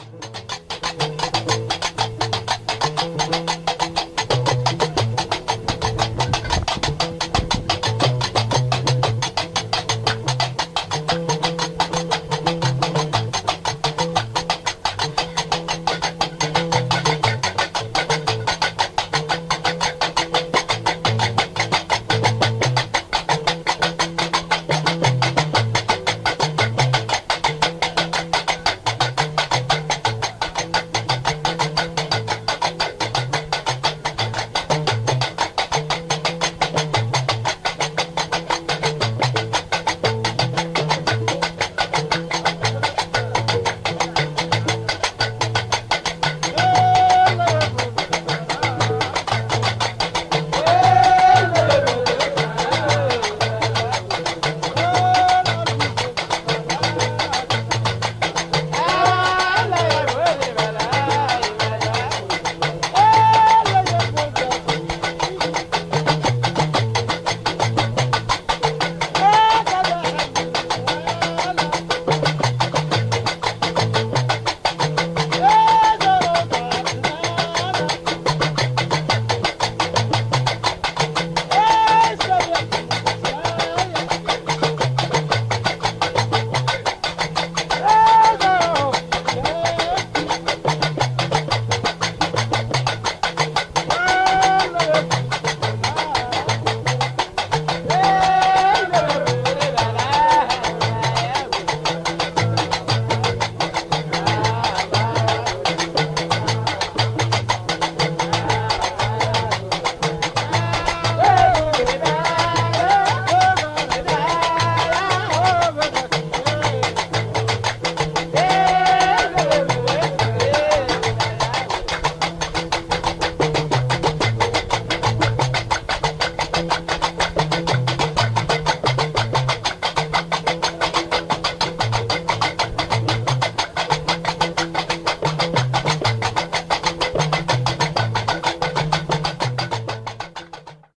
Bye.